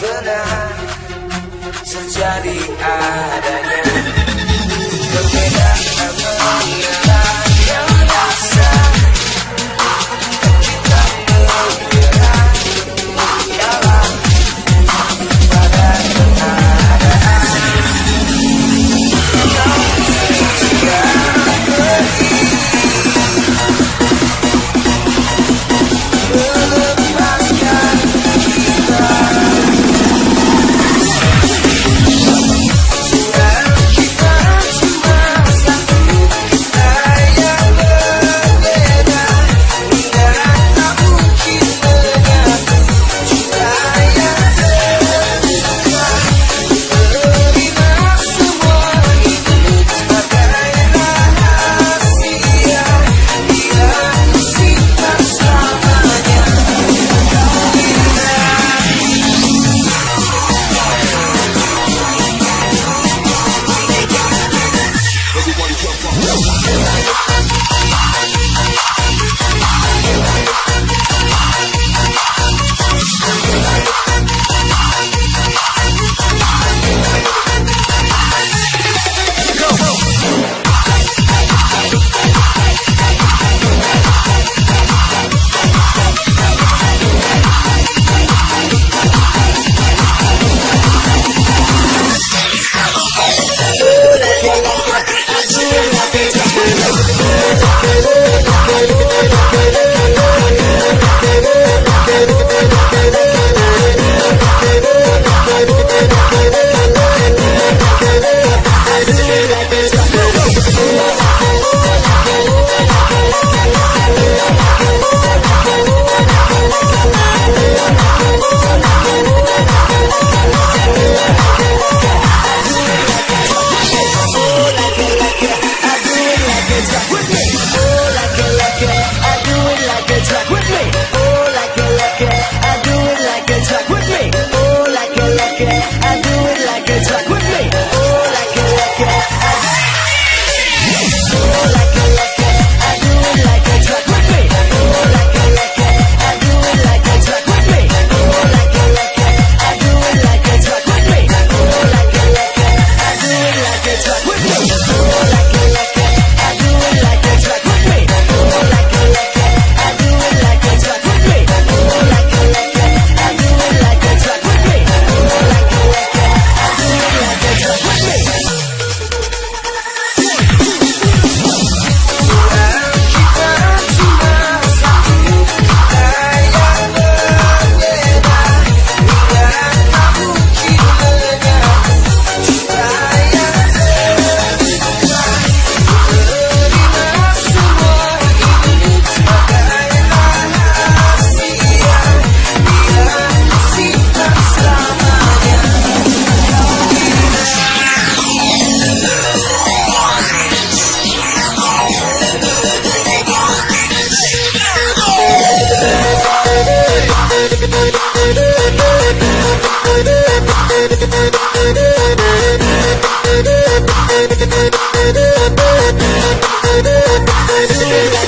benar sejadi adanya.